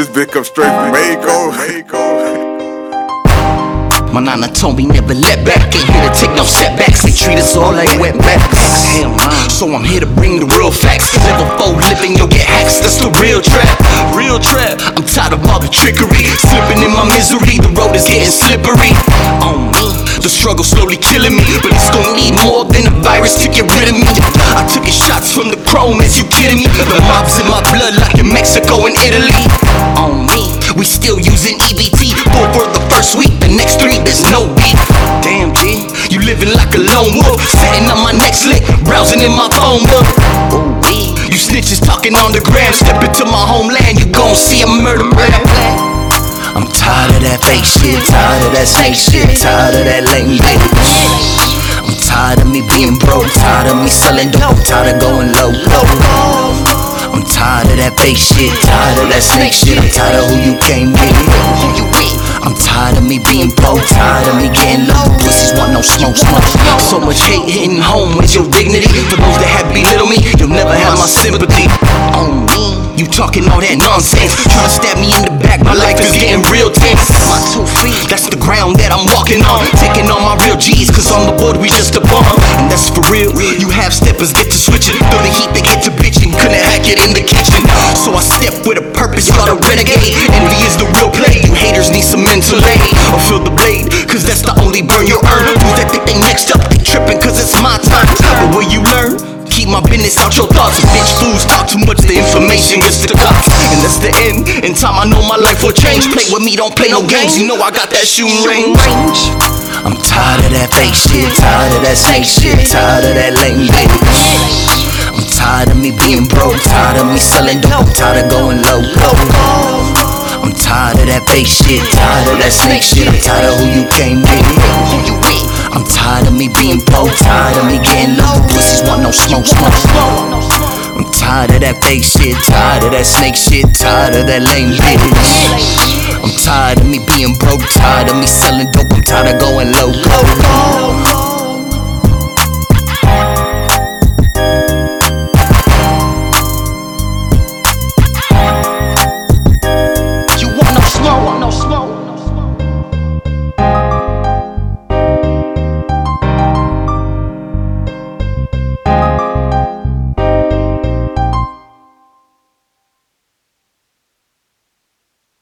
Big up straight from Waco. My nana told me never let back. Ain't here to take no setbacks. They treat us all like wet wetbacks. So I'm here to bring the real facts. Never fold living, you'll get hacks. That's the real trap. Real trap. I'm tired of all the trickery. Slipping in my misery. The road is getting slippery. On me. The struggle slowly killing me. But it's gonna need more than a virus to get rid of me. I took shots from the chrome, is you kidding me? The mob's in my blood like in Mexico and Italy. On me. We still using EBT. Four for the first week, the next three, there's no beat. Damn, G, you living like a lone wolf. Sitting on my next lick, browsing in my phone book. Ooh, wee. You snitches talking on the gram. Step into my homeland, you gon' see a murder rap. I'm tired of that fake shit, tired of that snake shit, tired of that lame bitch. I'm tired of me being broke, tired of me selling dope, tired of going low, low. I'm tired of that fake shit, tired of that snake shit, I'm tired of who you came with. I'm tired of me being broke, tired of me getting low. Pussies want no smoke, smoke. So much hate hitting home, where's your dignity? For those that have belittled me, you'll never have my sympathy. You talking all that nonsense. Trying to stab me in the back, my life is getting real tense. My two feet, that's the ground that I'm walking on. Taking on my real G's, cause on the board we just a bum. And that's for real, you have steppers get to switching. Through the heat, they get to bitching. Couldn't hack it in the kitchen. So I step with a purpose, y'all a renegade. Envy is the real play, you haters need some mental aid. Or feel the blade, fools talk too much, the information gets to the cops. And that's the end. In time, I know my life will change. Play with me, don't play no games. You know I got that shooting range. I'm tired of that fake shit, tired of that snake shit, tired of that lame bitch. I'm tired of me being broke, tired of me selling dope, tired of going low, low. I'm tired of that fake shit, tired of that snake shit, I'm tired of who you came with. I'm tired of me being broke, tired of me getting low. Pussies want no smoke, smoke, smoke. I'm tired of that fake shit, tired of that snake shit, tired of that lame bitch. I'm tired of me being broke, tired of me selling dope, I'm tired of going low, low.